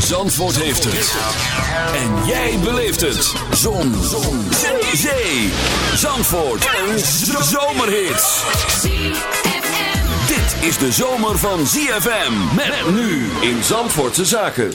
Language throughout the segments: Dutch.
Zandvoort heeft het. En jij beleeft het. Zon. Zon. Zee. Zandvoort. Een zomerhit. Dit is de zomer van ZFM. Met nu in Zandvoortse Zaken.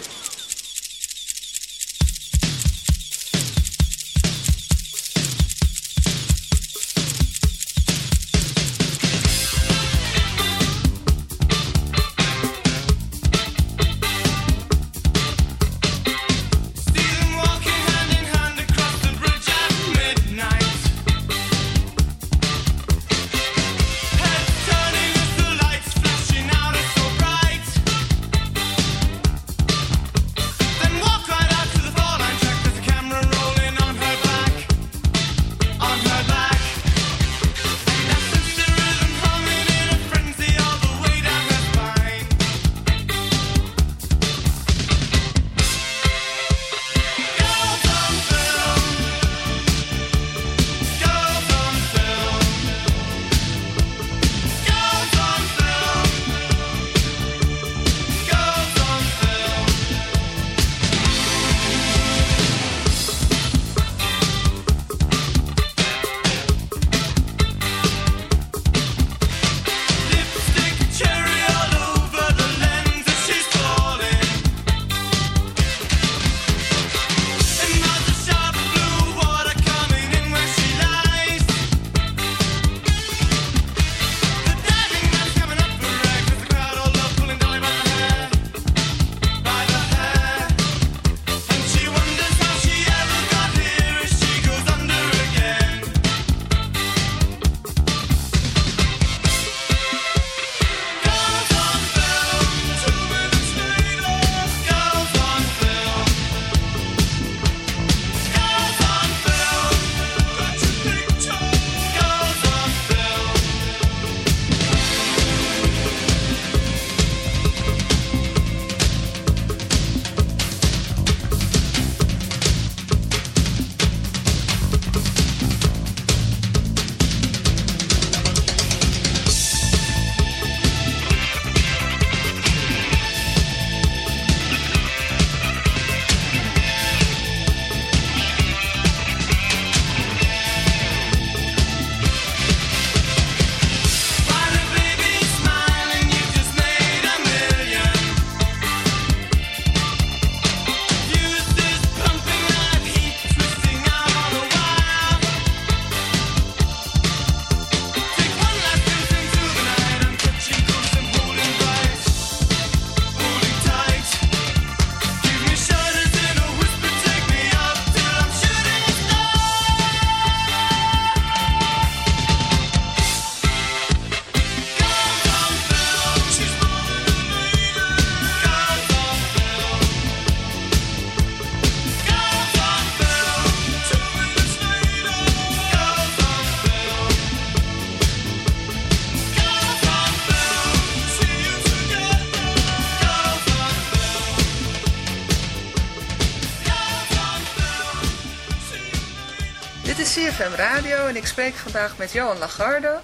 En ik spreek vandaag met Johan Lagarde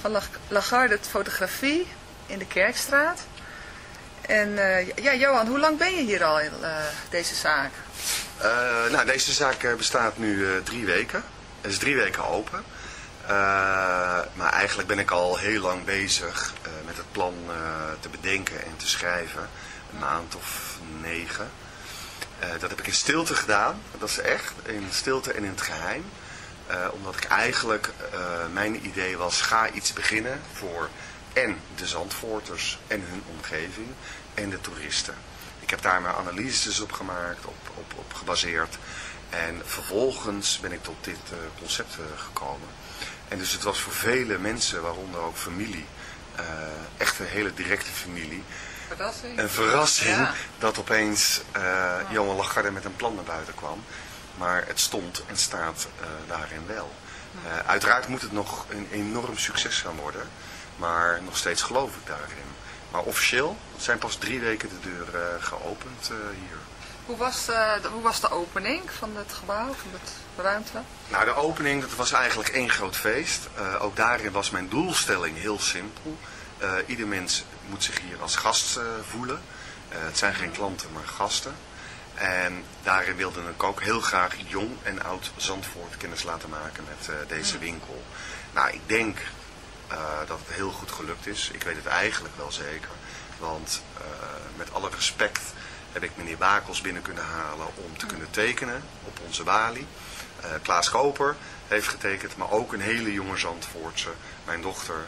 van Lagarde Fotografie in de Kerkstraat. En uh, ja, Johan, hoe lang ben je hier al in uh, deze zaak? Uh, nou, deze zaak bestaat nu drie weken. Het is drie weken open. maar eigenlijk ben ik al heel lang bezig met het plan te bedenken en te schrijven. Een maand of negen. dat heb ik in stilte gedaan. Dat is echt. In stilte en in het geheim. Uh, omdat ik eigenlijk, uh, mijn idee was, ga iets beginnen voor en de Zandvoorters en hun omgeving en de toeristen. Ik heb daar mijn analyses op gemaakt, op, op, op gebaseerd. En vervolgens ben ik tot dit uh, concept gekomen. En dus het was voor vele mensen, waaronder ook familie, echt een hele directe familie. Verrassing. Een verrassing dat opeens Johan Lagarde met een plan naar buiten kwam. Maar het stond en staat uh, daarin wel. Uh, uiteraard moet het nog een enorm succes gaan worden. Maar nog steeds geloof ik daarin. Maar officieel zijn pas drie weken de deuren uh, geopend hier. Hoe was, de, hoe was de opening van het gebouw, van het ruimte? Nou, de opening dat was eigenlijk één groot feest. ook daarin was mijn doelstelling heel simpel. ieder mens moet zich hier als gast voelen. het zijn geen klanten, maar gasten. En daarin wilde ik ook heel graag jong en oud Zandvoort kennis laten maken met deze winkel. Nou, ik denk dat het heel goed gelukt is. Ik weet het eigenlijk wel zeker. Want met alle respect heb ik meneer Bakels binnen kunnen halen om te kunnen tekenen op onze Wali. Uh, Klaas Koper heeft getekend, maar ook een hele jonge Zandvoortse, mijn dochter.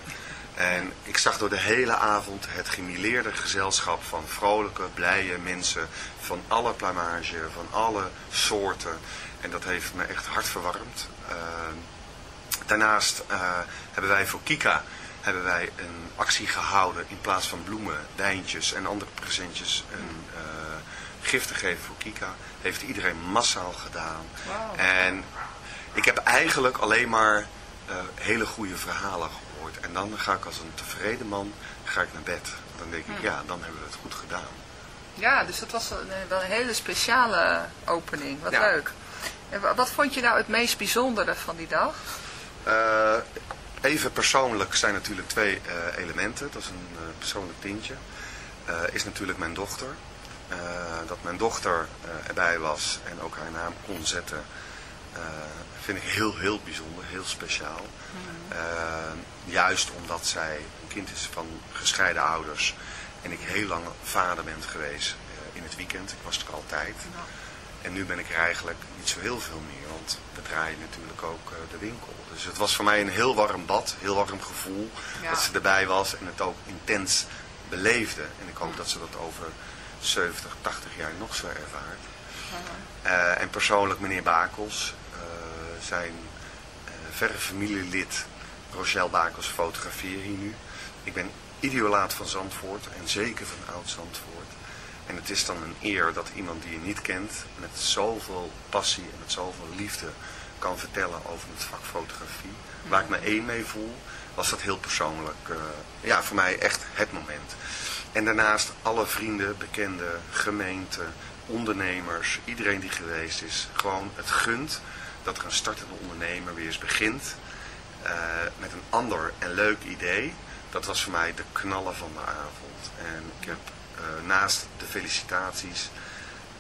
En ik zag door de hele avond het gemileerde gezelschap van vrolijke, blije mensen van alle plumage, van alle soorten. En dat heeft me echt hard verwarmd. Uh, daarnaast uh, hebben wij voor Kika hebben wij een actie gehouden in plaats van bloemen, wijntjes en andere presentjes. Een, uh, gif te geven voor Kika. Heeft iedereen massaal gedaan. En ik heb eigenlijk alleen maar uh, hele goede verhalen gehoord. En dan ga ik als een tevreden man ga ik naar bed. Dan denk ik, hm. ja, dan hebben we het goed gedaan. Ja, dus dat was een, wel een hele speciale opening. Wat leuk. En wat vond je nou het meest bijzondere van die dag? Uh, even persoonlijk zijn natuurlijk twee uh, elementen. Dat is een persoonlijk tintje. is natuurlijk mijn dochter. Eh, dat mijn dochter eh, erbij was en ook haar naam kon zetten, eh, vind ik heel, heel bijzonder, heel speciaal. Mhm. juist omdat zij een kind is van gescheiden ouders en ik heel lang vader ben geweest in het weekend. Ik was er altijd. En nu ben ik er eigenlijk niet zo heel veel meer, want we draaien natuurlijk ook de winkel. Dus het was voor mij een heel warm bad, heel warm gevoel dat ze erbij was en het ook intens beleefde. En ik hoop dat ze dat over 70, 80 jaar nog zo ervaart. Uh, en persoonlijk meneer Bakels, zijn uh, verre familielid Rochelle Bakels fotografeer hier nu. Ik ben ideolaat van Zandvoort en zeker van oud Zandvoort. En het is dan een eer dat iemand die je niet kent met zoveel passie en met zoveel liefde kan vertellen over het vak fotografie. Waar ik me één mee voel, was dat heel persoonlijk. ja, voor mij echt het moment. En daarnaast alle vrienden, bekenden, gemeenten, ondernemers, iedereen die geweest is. Gewoon het gunt dat er een startende ondernemer weer eens begint uh, met een ander en leuk idee. Dat was voor mij de knallen van de avond. En ik heb uh, naast de felicitaties,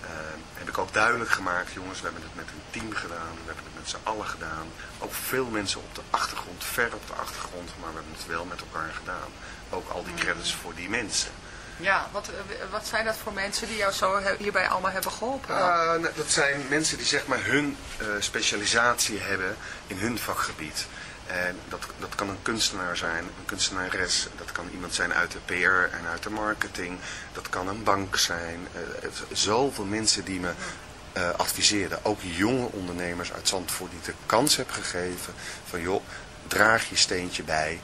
uh, heb ik ook duidelijk gemaakt, jongens, we hebben het met een team gedaan. We hebben het met z'n allen gedaan. Ook veel mensen op de achtergrond, ver op de achtergrond, maar we hebben het wel met elkaar gedaan. Ook al die credits voor die mensen. Ja, wat, eh, wat zijn dat voor mensen die jou zo hierbij allemaal hebben geholpen? Uh, dat zijn mensen die zeg maar hun uh, specialisatie hebben in hun vakgebied. En dat, dat kan een kunstenaar zijn, een kunstenares. Dat kan iemand zijn uit de PR en uit de marketing. Dat kan een bank zijn. Uh, zoveel mensen die me uh, adviseerden. Ook jonge ondernemers uit Zandvoort die de kans heb gegeven. Van joh, draag je steentje bij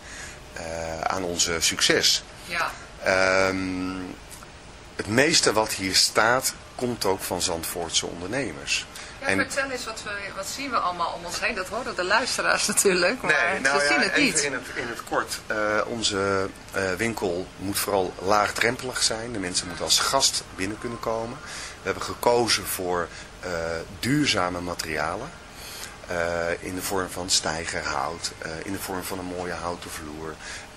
aan onze succes. Ja. Um, het meeste wat hier staat, komt ook van Zandvoortse ondernemers. Ja, en... vertel eens, wat, we, wat zien we allemaal om ons heen? Dat horen de luisteraars natuurlijk, maar nee, nou ze ja, zien het niet. In het, in het kort, uh, onze uh, winkel moet vooral laagdrempelig zijn. De mensen moeten als gast binnen kunnen komen. We hebben gekozen voor uh, duurzame materialen. in de vorm van stijgerhout, in de vorm van een mooie houten vloer,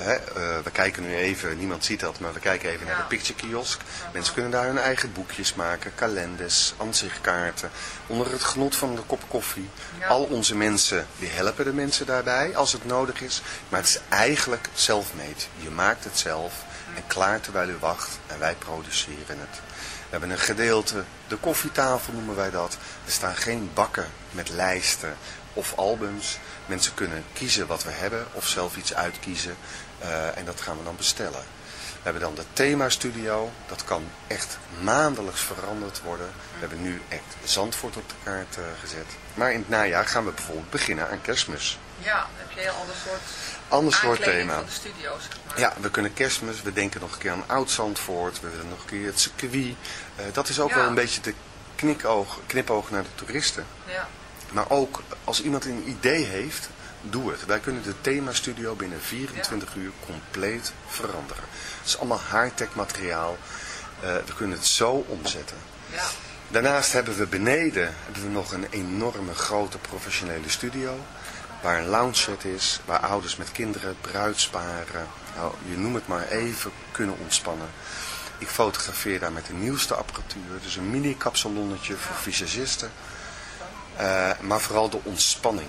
Hè, uh, we kijken nu even, niemand ziet dat, maar we kijken even naar de picture kiosk. Mensen kunnen daar hun eigen boekjes maken, kalenders, aanzichtkaarten. Onder het genot van een kop koffie. Al onze mensen, die helpen de mensen daarbij als het nodig is. Maar het is eigenlijk zelfmeet. Je maakt het zelf en klaar terwijl u wacht en wij produceren het. We hebben een gedeelte, de koffietafel noemen wij dat. Er staan geen bakken met lijsten of albums. Mensen kunnen kiezen wat we hebben of zelf iets uitkiezen. Uh, en dat gaan we dan bestellen. We hebben dan de themastudio. Dat kan echt maandelijks veranderd worden. We hebben nu echt Zandvoort op de kaart uh, gezet. Maar in het najaar gaan we bijvoorbeeld beginnen aan kerstmis. Ja, heb je een ander soort, ander soort thema. van de studio, zeg maar. Ja, we kunnen kerstmis. We denken nog een keer aan Oud-Zandvoort. We willen nog een keer het circuit. Uh, dat is ook Ja. wel een beetje de knipoog, knipoog naar de toeristen. Ja. Maar ook als iemand een idee heeft, doe het. Wij kunnen de themastudio binnen 24 uur compleet veranderen. Het is allemaal high-tech materiaal. Eh, we kunnen het zo omzetten. Ja. Daarnaast hebben we beneden hebben we nog een enorme grote professionele studio. Waar een lounge set is, waar ouders met kinderen, bruidsparen, nou, je noem het maar even, kunnen ontspannen. Ik fotografeer daar met de nieuwste apparatuur, dus een mini-kapsalonnetje voor visagisten. Eh, maar vooral de ontspanning.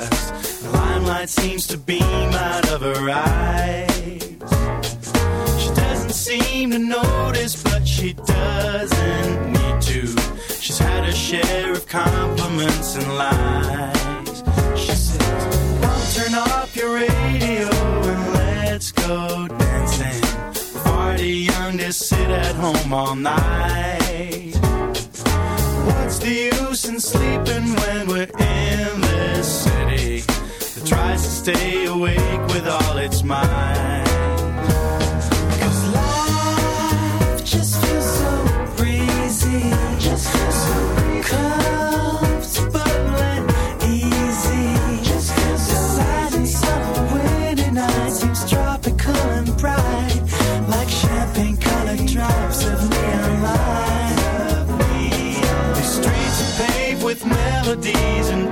The limelight seems to beam out of her eyes. She doesn't seem to notice, but she doesn't need to. She's had her share of compliments and lies. She says, Mom, turn off your radio and let's go dancing. Far too young to sit at home all night. What's the use in sleeping when we're in tries to stay awake with all its might? 'Cause life just feels so breezy, just feels so easy. Just feels so silent summer winter night seems tropical and bright, like champagne colored drops of neon light. Streets are paved with melodies and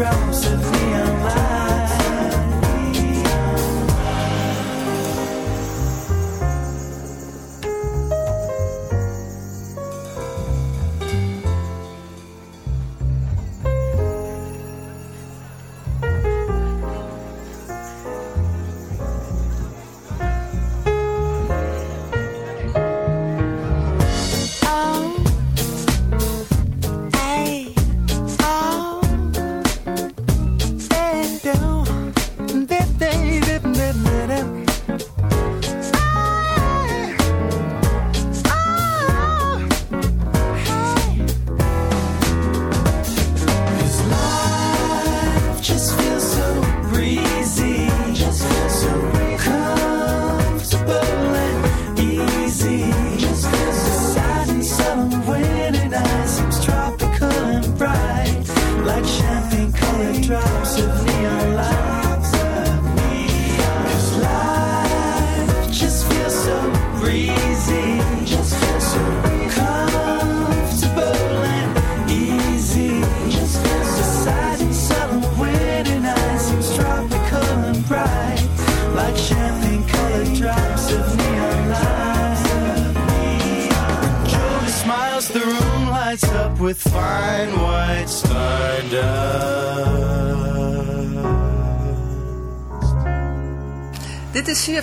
drops of neon light.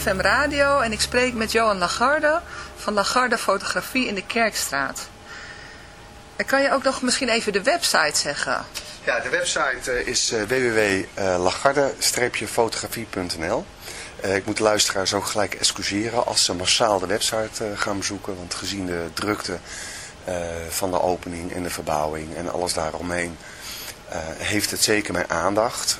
CFM Radio en ik spreek met Johan Lagarde van Lagarde Fotografie in de Kerkstraat. En kan je ook nog misschien even de website zeggen? Ja, de website eh, is uh, www.lagarde-fotografie.nl uh, Ik moet de luisteraars ook gelijk excuseren als ze massaal de website gaan bezoeken. Want gezien de drukte van de opening en de verbouwing en alles daaromheen... heeft het zeker mijn aandacht,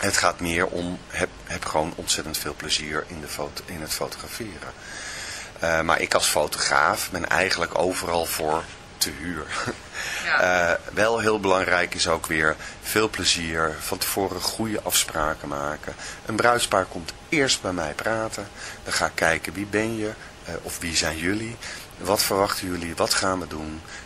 Het gaat meer om, heb, heb gewoon ontzettend veel plezier in, de foto, in het fotograferen. Uh, maar ik als fotograaf ben eigenlijk overal voor te huur. Ja. Uh, wel heel belangrijk is ook weer veel plezier, van tevoren goede afspraken maken. Een bruidspaar komt eerst bij mij praten. Dan ga ik kijken wie ben je uh, of wie zijn jullie. Wat verwachten jullie, wat gaan we doen.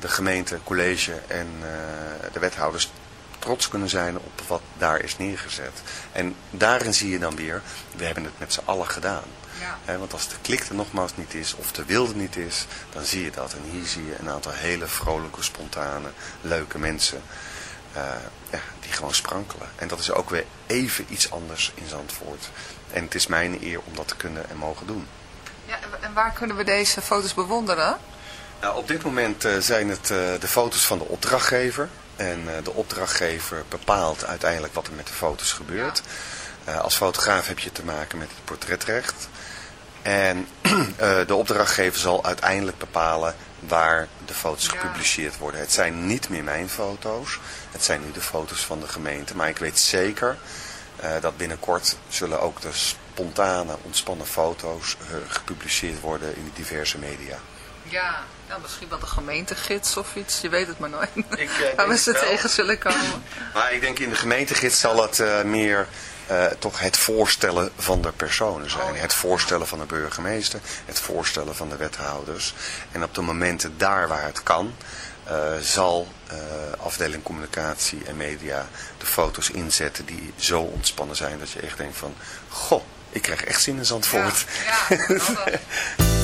de gemeente, college en uh, de wethouders trots kunnen zijn op wat daar is neergezet. En daarin zie je dan weer, we hebben het met z'n allen gedaan. Ja. want als de klik er nogmaals niet is, of de wilde niet is, dan zie je dat. En hier zie je een aantal hele vrolijke, spontane, leuke mensen uh, ja, die gewoon sprankelen. En dat is ook weer even iets anders in Zandvoort. En het is mijn eer om dat te kunnen en mogen doen. Ja, en waar kunnen we deze foto's bewonderen? Nou, op dit moment uh, zijn het uh, de foto's van de opdrachtgever. En uh, de opdrachtgever bepaalt uiteindelijk wat er met de foto's gebeurt. Als fotograaf heb je te maken met het portretrecht. En de opdrachtgever zal uiteindelijk bepalen waar de foto's gepubliceerd worden. Het zijn niet meer mijn foto's. Het zijn nu de foto's van de gemeente. Maar ik weet zeker dat binnenkort zullen ook de spontane, ontspannen foto's gepubliceerd worden in de diverse media. Ja, ja, misschien wel de gemeentegids of iets. Je weet het maar nooit. Ik, uh, Waar we ze tegen zullen komen. Maar ik denk in de gemeentegids zal het uh, meer uh, toch het voorstellen van de personen zijn. Oh, ja. Het voorstellen van de burgemeester. Het voorstellen van de wethouders. En op de momenten daar waar het kan... zal afdeling communicatie en media de foto's inzetten die zo ontspannen zijn dat je echt denkt van... Goh, ik krijg echt zin in Zandvoort. Ja, ja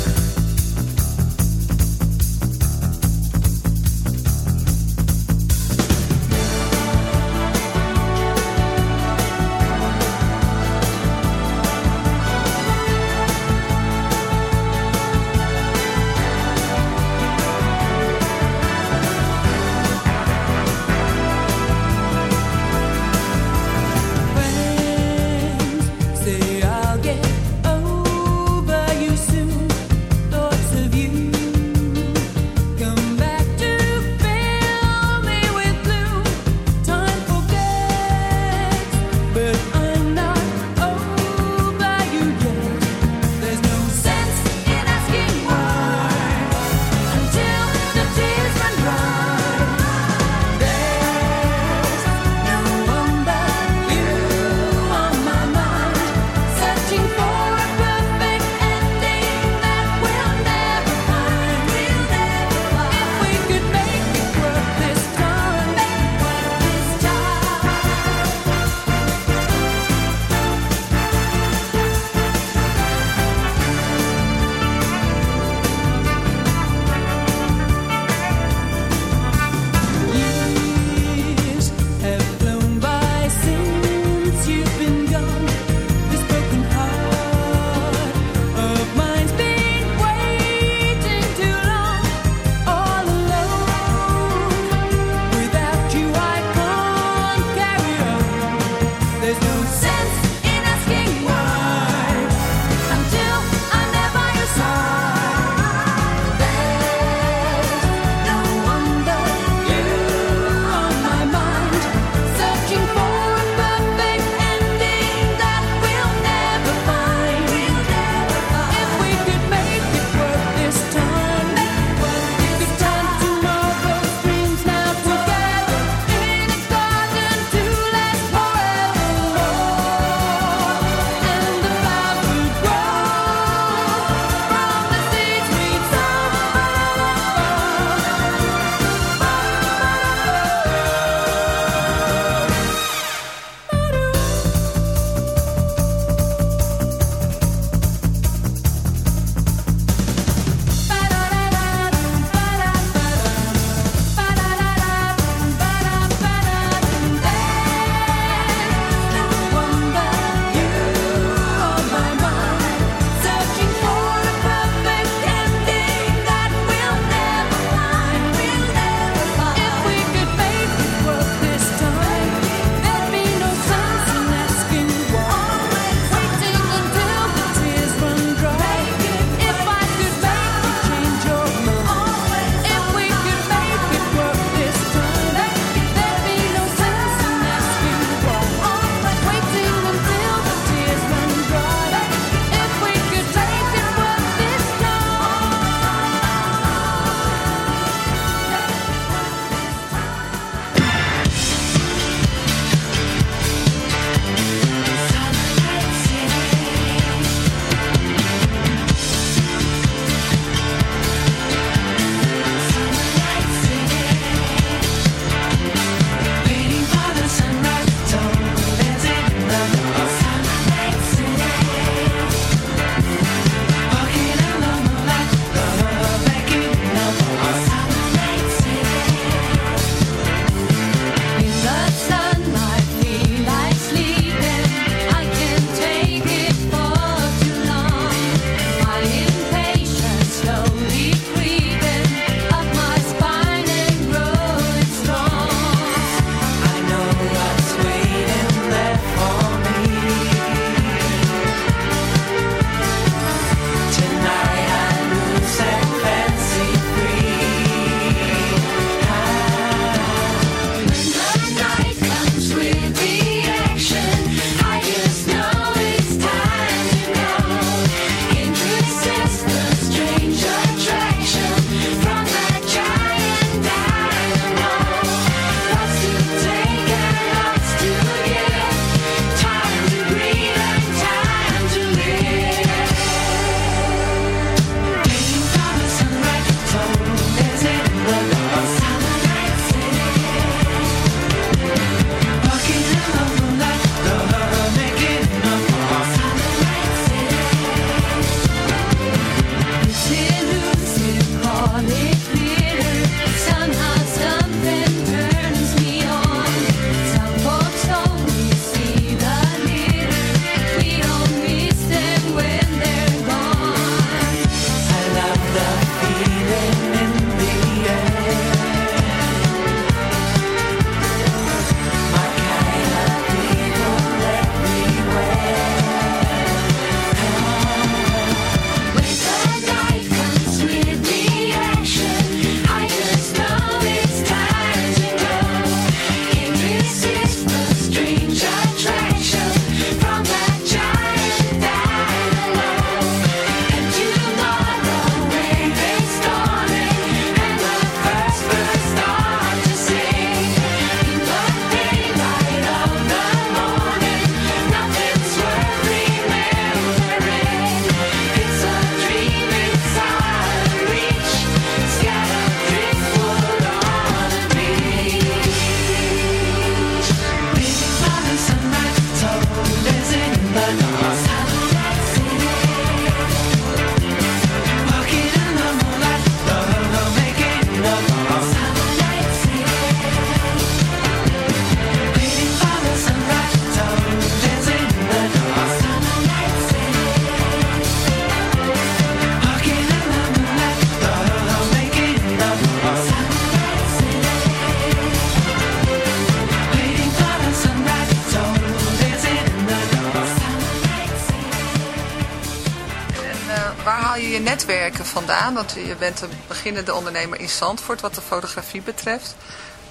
vandaan? Want je bent een beginnende ondernemer in Zandvoort wat de fotografie betreft.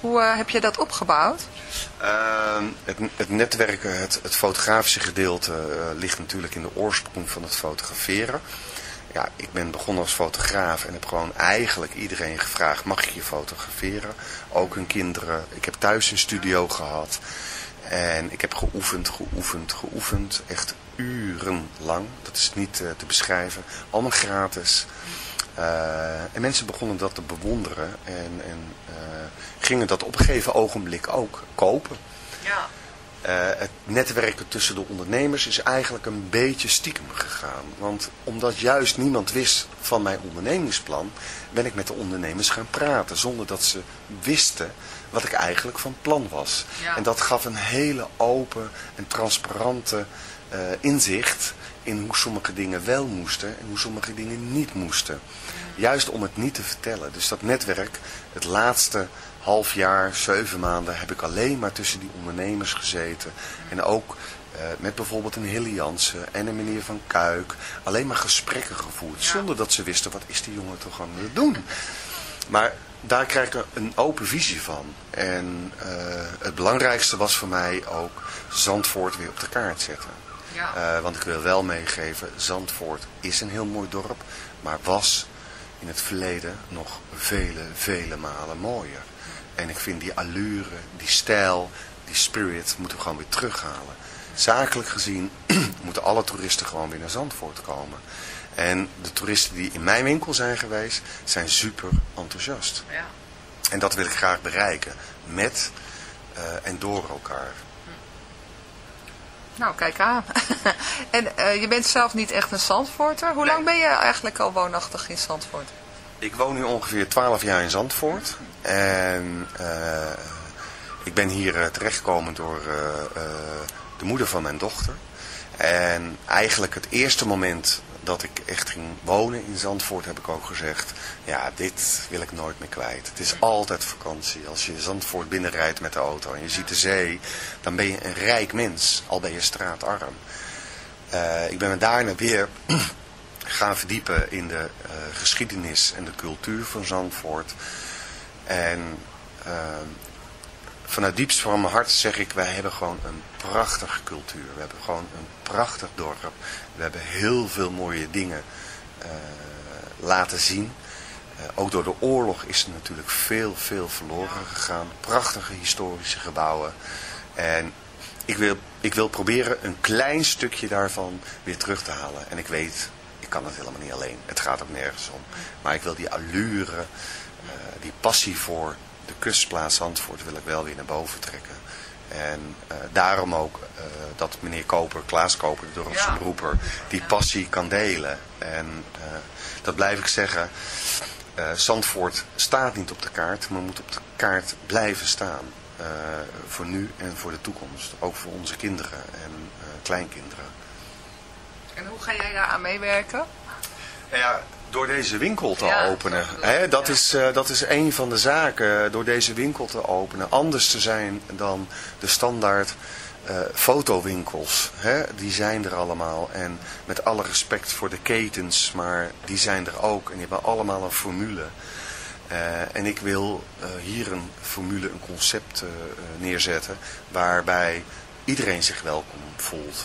Hoe uh, heb je dat opgebouwd? Uh, het, netwerken, het, het, fotografische gedeelte uh, ligt natuurlijk in de oorsprong van het fotograferen. Ja, ik ben begonnen als fotograaf en heb gewoon eigenlijk iedereen gevraagd, mag ik je fotograferen? Ook hun kinderen. Ik heb thuis een studio gehad. En ik heb geoefend, geoefend, geoefend. Echt urenlang. Dat is niet uh, te beschrijven. Allemaal gratis. Uh, en mensen begonnen dat te bewonderen. En, en uh, gingen dat op een gegeven ogenblik ook kopen. Ja. het netwerken tussen de ondernemers is eigenlijk een beetje stiekem gegaan. Want omdat juist niemand wist van mijn ondernemingsplan, ben ik met de ondernemers gaan praten. Zonder dat ze wisten wat ik eigenlijk van plan was. Ja. En dat gaf een hele open en transparante uh, inzicht in hoe sommige dingen wel moesten en hoe sommige dingen niet moesten. Juist om het niet te vertellen. Dus dat netwerk, het laatste half jaar, zeven maanden, heb ik alleen maar tussen die ondernemers gezeten. En ook uh, met bijvoorbeeld een Hilly Jansen en een meneer Van Kuik. Alleen maar gesprekken gevoerd. Ja. Zonder dat ze wisten, wat is die jongen toch aan het doen? Maar daar krijg ik een open visie van. En uh, het belangrijkste was voor mij ook Zandvoort weer op de kaart zetten. Ja. Uh, want ik wil wel meegeven, Zandvoort is een heel mooi dorp, maar was in het verleden nog vele, vele malen mooier. En ik vind die allure, die stijl, die spirit moeten we gewoon weer terughalen. Zakelijk gezien moeten alle toeristen gewoon weer naar Zandvoort komen. En de toeristen die in mijn winkel zijn geweest, zijn super enthousiast. Ja. En dat wil ik graag bereiken. Met uh, en door elkaar. Nou, kijk aan. en uh, je bent zelf niet echt een Zandvoorter. Hoe nee. lang ben je eigenlijk al woonachtig in Zandvoort? Ik woon nu ongeveer 12 jaar in Zandvoort. En uh, ik ben hier terechtgekomen door de moeder van mijn dochter. En eigenlijk het eerste moment dat ik echt ging wonen in Zandvoort heb ik ook gezegd, ja, dit wil ik nooit meer kwijt. Het is altijd vakantie. Als je Zandvoort binnenrijdt met de auto en je ziet de zee, dan ben je een rijk mens, al ben je straatarm. Uh, ik ben me daarna weer gaan verdiepen in de uh, geschiedenis en de cultuur van Zandvoort. En uh, vanuit diepst van mijn hart zeg ik, wij hebben gewoon een prachtige cultuur. We hebben gewoon een prachtig dorp. We hebben heel veel mooie dingen uh, laten zien. Uh, ook door de oorlog is er natuurlijk veel, veel verloren gegaan. Prachtige historische gebouwen. En ik wil, ik wil proberen een klein stukje daarvan weer terug te halen. En ik weet, ik kan het helemaal niet alleen. Het gaat ook nergens om. Maar ik wil die allure, uh, die passie voor de kustplaats Zandvoort wil ik wel weer naar boven trekken. En uh, daarom ook uh, dat meneer Koper, Klaas Koper, de dorpse Ja. beroeper, die passie kan delen. En uh, dat blijf ik zeggen. Uh, Zandvoort staat niet op de kaart, maar moet op de kaart blijven staan. Uh, voor nu en voor de toekomst. Ook voor onze kinderen en uh, kleinkinderen. En hoe ga jij daar aan meewerken? Ja, Door deze winkel te Ja, openen. Hè, dat, is, eh, dat is een van de zaken. Door deze winkel te openen. Anders te zijn dan de standaard eh, fotowinkels. Hè, die zijn er allemaal. En met alle respect voor de ketens. Maar die zijn er ook. En die hebben allemaal een formule. Eh, en ik wil eh, hier een formule, een concept eh, eh, neerzetten. Waarbij iedereen zich welkom voelt.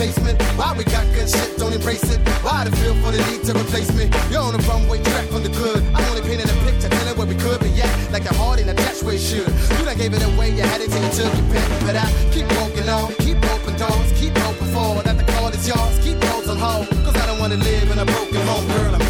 Why we got good shit? Don't embrace it. Why the feel for the need to replace me? You're on the runway track from the good. I'm only painting a picture, telling where we could be at. Like a heart in a attached where it should. You done gave it away, you had it till you took your pen. But I keep walking on, keep open doors, keep open for that the call is yours. Keep those on hold, cause I don't wanna live in a broken home, girl. I'm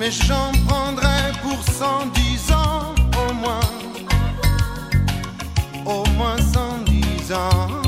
mais j'en prendrai pour 110 ans au moins, au moins 110 ans.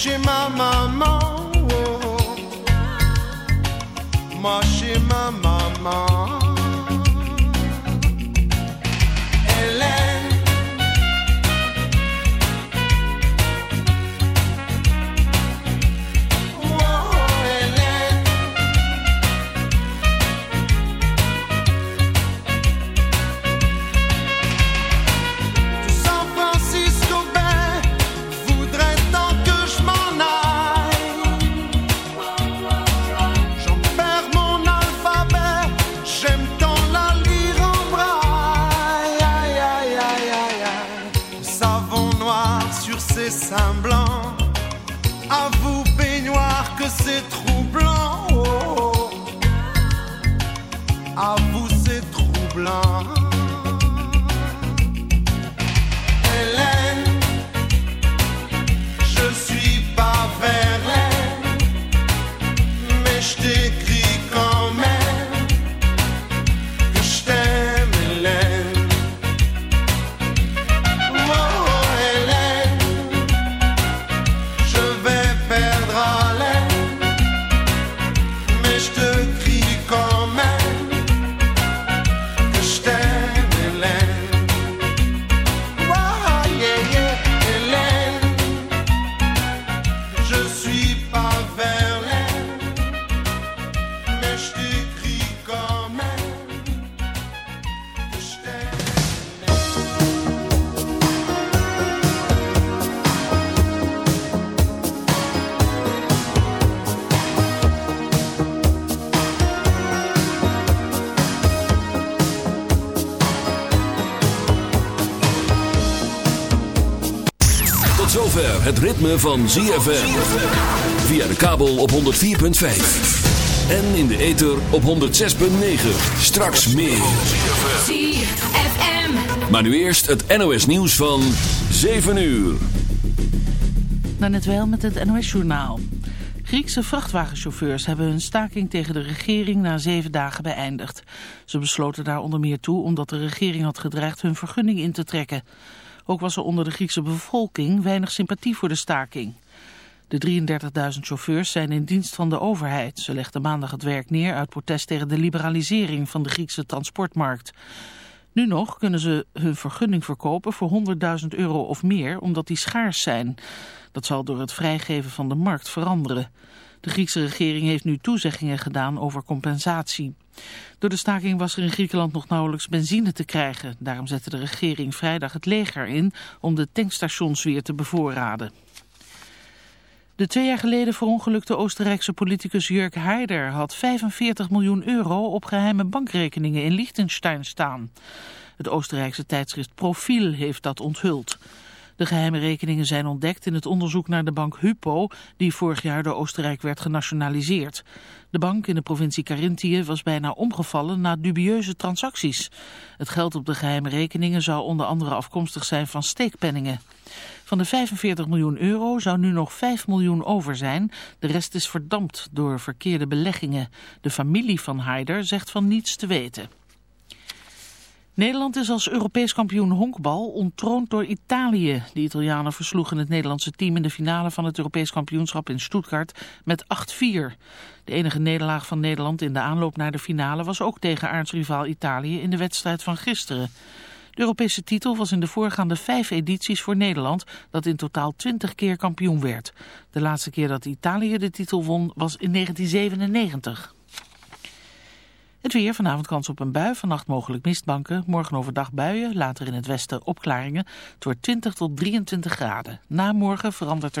Chez ma maman. Het ritme van ZFM. Via de kabel op 104.5. En in de ether op 106.9. Straks meer. ZFM. Maar nu eerst het NOS nieuws van 7 uur. Daarnet wel met het NOS-journaal. Griekse vrachtwagenchauffeurs hebben hun staking tegen de regering na zeven dagen beëindigd. Ze besloten daar onder meer toe omdat de regering had gedreigd hun vergunning in te trekken. Ook was er onder de Griekse bevolking weinig sympathie voor de staking. De 33.000 chauffeurs zijn in dienst van de overheid. Ze legden maandag het werk neer uit protest tegen de liberalisering van de Griekse transportmarkt. Nu nog kunnen ze hun vergunning verkopen voor 100.000 euro of meer omdat die schaars zijn. Dat zal door het vrijgeven van de markt veranderen. De Griekse regering heeft nu toezeggingen gedaan over compensatie. Door de staking was er in Griekenland nog nauwelijks benzine te krijgen. Daarom zette de regering vrijdag het leger in om de tankstations weer te bevoorraden. De twee jaar geleden verongelukte Oostenrijkse politicus Jörg Haider had 45 miljoen euro op geheime bankrekeningen in Liechtenstein staan. Het Oostenrijkse tijdschrift Profiel heeft dat onthuld. De geheime rekeningen zijn ontdekt in het onderzoek naar de bank Hupo, die vorig jaar door Oostenrijk werd genationaliseerd. De bank in de provincie Carinthië was bijna omgevallen na dubieuze transacties. Het geld op de geheime rekeningen zou onder andere afkomstig zijn van steekpenningen. Van de 45 miljoen euro zou nu nog 5 miljoen over zijn. De rest is verdampt door verkeerde beleggingen. De familie van Haider zegt van niets te weten. Nederland is als Europees kampioen honkbal ontroond door Italië. De Italianen versloegen het Nederlandse team in de finale van het Europees kampioenschap in Stuttgart met 8-4. De enige nederlaag van Nederland in de aanloop naar de finale was ook tegen aardsrivaal Italië in de wedstrijd van gisteren. De Europese titel was in de voorgaande vijf edities voor Nederland, dat in totaal 20 keer kampioen werd. De laatste keer dat Italië de titel won was in 1997. Het weer, vanavond kans op een bui, vannacht mogelijk mistbanken. Morgen overdag buien, later in het westen opklaringen. Het wordt 20 tot 23 graden. Na morgen verandert er...